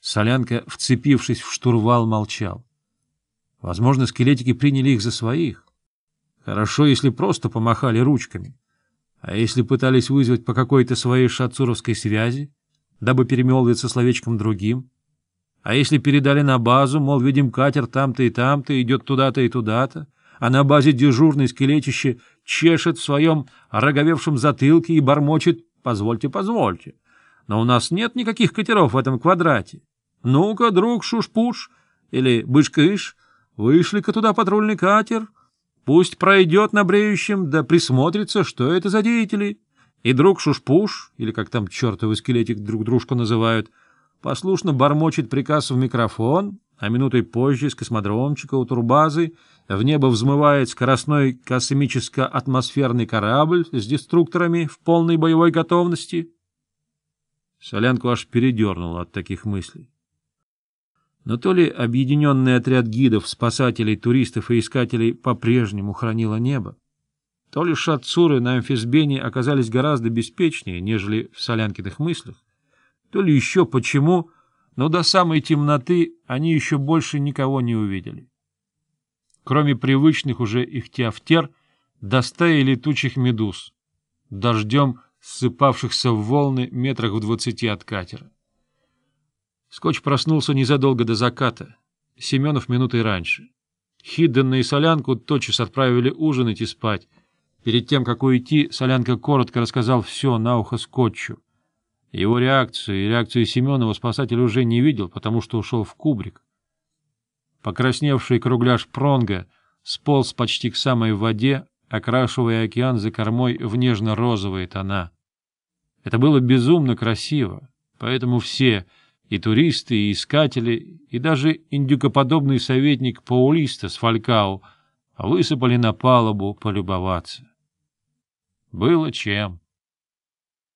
Солянка, вцепившись в штурвал, молчал. Возможно, скелетики приняли их за своих. Хорошо, если просто помахали ручками. А если пытались вызвать по какой-то своей шацуровской связи, дабы перемолвиться словечком другим? А если передали на базу, мол, видим катер там-то и там-то, идет туда-то и туда-то, а на базе дежурный скелетище чешет в своем роговевшем затылке и бормочет «позвольте, позвольте». Но у нас нет никаких катеров в этом квадрате. «Ну-ка, друг Шушпуш или Бычкыш, вышли-ка туда патрульный катер, пусть пройдет на бреющем, да присмотрится, что это за деятели». И друг Шушпуш, или как там чертовы скелетик друг дружку называют, послушно бормочет приказ в микрофон, а минутой позже с космодромчика у турбазы в небо взмывает скоростной космическо-атмосферный корабль с деструкторами в полной боевой готовности. Солянку аж передернуло от таких мыслей. Но то ли объединенный отряд гидов, спасателей, туристов и искателей по-прежнему хранило небо, то ли шатцуры на амфисбене оказались гораздо беспечнее, нежели в Солянкиных мыслях, то ли еще почему, но до самой темноты они еще больше никого не увидели. Кроме привычных уже их теофтер, до стаи летучих медуз, дождем ссыпавшихся в волны метрах в двадцати от катера. Скотч проснулся незадолго до заката, Семенов минутой раньше. Хиддена и Солянку тотчас отправили ужинать и спать. Перед тем, как уйти, Солянка коротко рассказал все на ухо Скотчу. Его реакцию и реакцию Семенова спасатель уже не видел, потому что ушел в кубрик. Покрасневший кругляш пронга сполз почти к самой воде, окрашивая океан за кормой в нежно-розовые тона. Это было безумно красиво, поэтому все и туристы, и искатели, и даже индюкоподобный советник Паулиста с Фалькао высыпали на палубу полюбоваться. Было чем.